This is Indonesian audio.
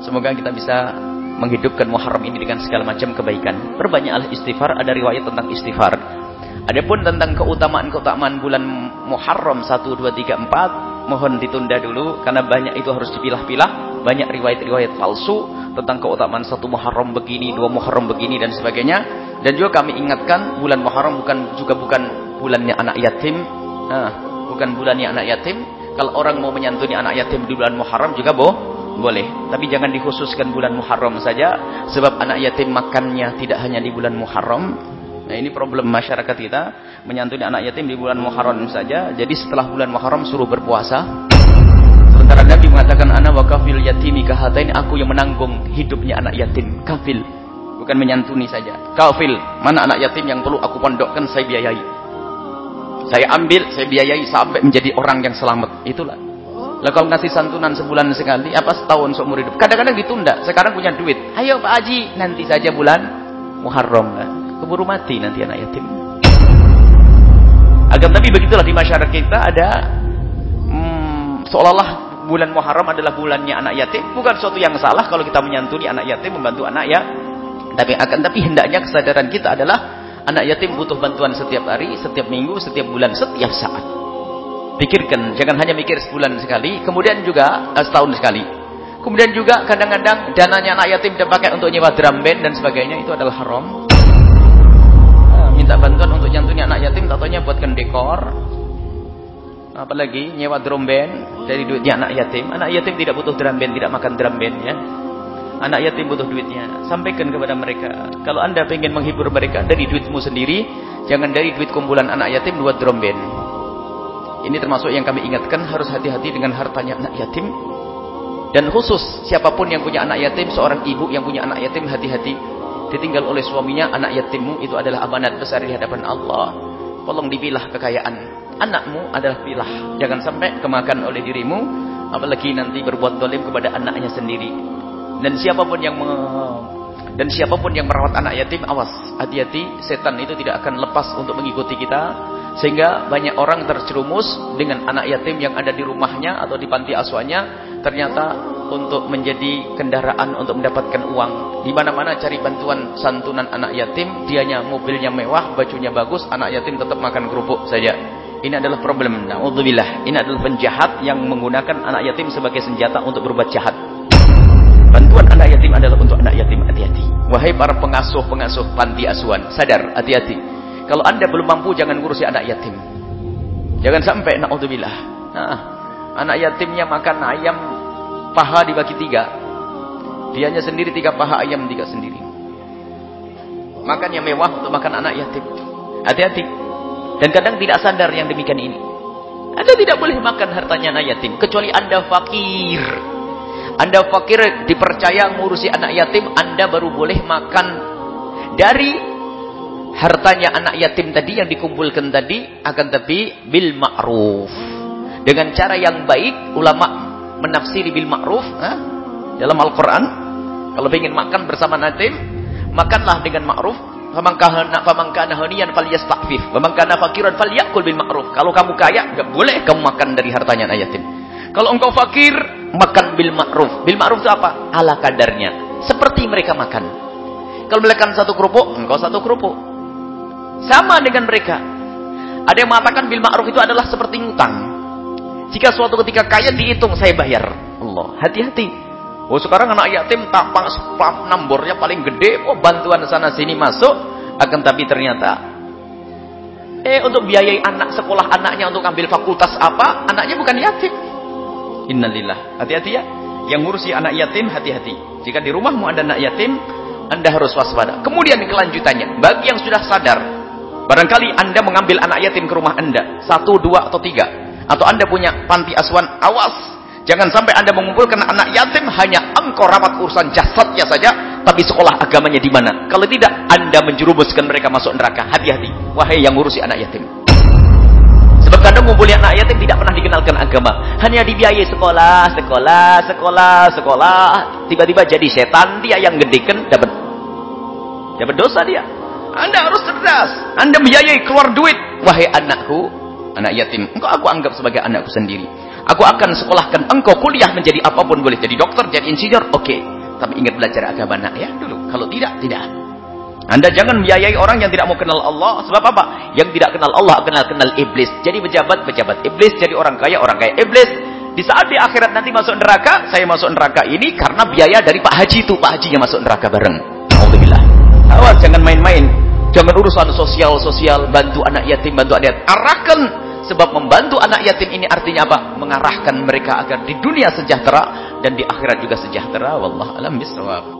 Semoga kita bisa menghidupkan Muharram ini dengan segala macam kebaikan. Perbanyaklah istighfar, ada riwayat tentang istighfar. Adapun tentang keutamaan-keutamaan bulan Muharram 1 2 3 4 mohon ditunda dulu karena banyak itu harus dipilah-pilah, banyak riwayat-riwayat palsu tentang keutamaan satu Muharram begini, dua Muharram begini dan sebagainya. Dan juga kami ingatkan bulan Muharram bukan juga bukan bulannya anak yatim. Nah, bukan bulannya anak yatim. Kalau orang mau menyantuni anak yatim di bulan Muharram juga boh boleh. Tapi jangan dikhususkan bulan Muharram saja. Sebab anak yatim makannya tidak hanya di bulan Muharram. Nah ini problem masyarakat kita. Menyantuni anak yatim di bulan Muharram saja. Jadi setelah bulan Muharram suruh berpuasa. Sementara Nabi mengatakan anak wa kafil yatimi kahatain aku yang menanggung hidupnya anak yatim. Kafil. Bukan menyantuni saja. Kafil. Mana anak yatim yang perlu aku pondokkan saya biayai. Saya ambil, saya biayai sampai menjadi orang yang selamat. Itulah lah kalau ngasih santunan sebulan sekali, apa setahun seumur hidup? Kadang-kadang ditunda. Sekarang punya duit. Ayo Pak Haji, nanti saja bulan Muharram. Keburu mati nanti anak yatim. Agam tapi begitulah di masyarakat kita ada hmm, seolah-olah bulan Muharram adalah bulannya anak yatim. Bukan suatu yang salah kalau kita menyantuni anak yatim, membantu anak ya. Tapi akan tapi hendaknya kesadaran kita adalah anak yatim butuh bantuan setiap hari, setiap minggu, setiap bulan, setiap saat. Pikirkan, jangan hanya mikir sebulan sekali, kemudian juga uh, setahun sekali. Kemudian juga kadang-kadang dananya anak yatim dipakai untuk nyewa drum band dan sebagainya itu adalah haram. Uh, minta bantuan untuk nyantuni anak yatim, tatonya buatkan dekor. Apalagi nyewa drum band dari duitnya anak yatim. Anak yatim tidak butuh drum band, tidak makan drum band ya. Anak yatim butuh duitnya. Sampaikan kepada mereka. Kalau anda ingin menghibur mereka dari duitmu sendiri, jangan dari duit kumpulan anak yatim buat drum band. Ini termasuk yang kami ingatkan harus hati-hati dengan hartanya anak yatim. Dan khusus siapa pun yang punya anak yatim, seorang ibu yang punya anak yatim hati-hati. Ditinggal oleh suaminya, anak yatimmu itu adalah amanat besar di hadapan Allah. Tolong dipilah kekayaan. Anakmu adalah pilah. Jangan sampai kemakan oleh dirimu. Apalagi nanti berbuat dolim kepada anaknya sendiri. Dan siapa pun yang dan siapa pun yang merawat anak yatim, awas, hati-hati, setan itu tidak akan lepas untuk mengikuti kita sehingga banyak orang terjerumus dengan anak yatim yang ada di rumahnya atau di panti asuhannya ternyata untuk menjadi kendaraan untuk mendapatkan uang. Di mana-mana cari bantuan santunan anak yatim, dianya mobilnya mewah, bajunya bagus, anak yatim tetap makan kerupuk saja. Ini adalah problem. Nauzubillah. Ini adalah penjahat yang menggunakan anak yatim sebagai senjata untuk berbuat jahat. Bantuan anak yatim adalah untuk anak yatim. Hati-hati. Wahai para pengasuh-pengasuh panti asuhan, sadar, hati-hati. Kalau anda belum mampu jangan ngurusi anak yatim. Jangan sampai naudzubillah. Nah, anak yatimnya makan ayam paha dibagi tiga. Dianya sendiri tiga paha ayam tiga sendiri. Makan yang mewah untuk makan anak yatim. Hati-hati. Dan kadang tidak sadar yang demikian ini. Anda tidak boleh makan hartanya anak yatim kecuali Anda fakir. Anda fakir dipercaya ngurusi anak yatim, Anda baru boleh makan dari hartanya anak yatim tadi yang dikumpulkan tadi akan tapi bil ma'ruf. Dengan cara yang baik ulama menafsiri bil ma'ruf eh, dalam Al-Quran. Kalau ingin makan bersama yatim makanlah dengan ma'ruf. Haniyan fakiran falyakul bil ma'ruf. Kalau kamu kaya enggak boleh kamu makan dari hartanya anak yatim. Kalau engkau fakir makan bil ma'ruf. Bil ma'ruf itu apa? Ala kadarnya. Seperti mereka makan. Kalau mereka satu kerupuk engkau satu kerupuk sama dengan mereka. Ada yang mengatakan bil ma'ruf itu adalah seperti ngutang. Jika suatu ketika kaya dihitung saya bayar. Allah, hati-hati. Oh sekarang anak yatim tak nombornya paling gede, oh bantuan sana sini masuk, akan tapi ternyata eh untuk biayai anak sekolah anaknya untuk ambil fakultas apa, anaknya bukan yatim. Innalillah. Hati-hati ya. Yang ngurusi anak yatim hati-hati. Jika di rumahmu ada anak yatim, Anda harus waspada. Kemudian kelanjutannya, bagi yang sudah sadar Barangkali anda mengambil anak yatim ke rumah anda. Satu, dua, atau tiga. Atau anda punya panti asuhan. Awas. Jangan sampai anda mengumpulkan anak yatim hanya engkau rapat urusan jasadnya saja. Tapi sekolah agamanya di mana? Kalau tidak, anda menjerumuskan mereka masuk neraka. Hati-hati. Wahai yang ngurusi anak yatim. Sebab kadang ngumpulin anak yatim tidak pernah dikenalkan agama. Hanya dibiayai sekolah, sekolah, sekolah, sekolah. Tiba-tiba jadi setan dia yang gedekan dapat dapat dosa dia. Anda harus cerdas. Anda biayai keluar duit. Wahai anakku, anak yatim, engkau aku anggap sebagai anakku sendiri. Aku akan sekolahkan engkau kuliah menjadi apa pun boleh. Jadi dokter, jadi insinyur, oke. Okay. Tapi ingat belajar agama nak ya dulu. Kalau tidak, tidak. Anda jangan biayai orang yang tidak mau kenal Allah. Sebab apa? Yang tidak kenal Allah, kenal kenal iblis. Jadi pejabat, pejabat iblis. Jadi orang kaya, orang kaya iblis. Di saat di akhirat nanti masuk neraka, saya masuk neraka ini karena biaya dari Pak Haji itu. Pak Haji yang masuk neraka bareng. Alhamdulillah. Awas, jangan main-main. Jangan urusan sosial-sosial, bantu anak yatim, bantu yatim. Arahkan Sebab membantu anak yatim ini artinya apa? Mengarahkan mereka agar di dunia sejahtera dan di akhirat juga sejahtera. Wallah alam bisawab.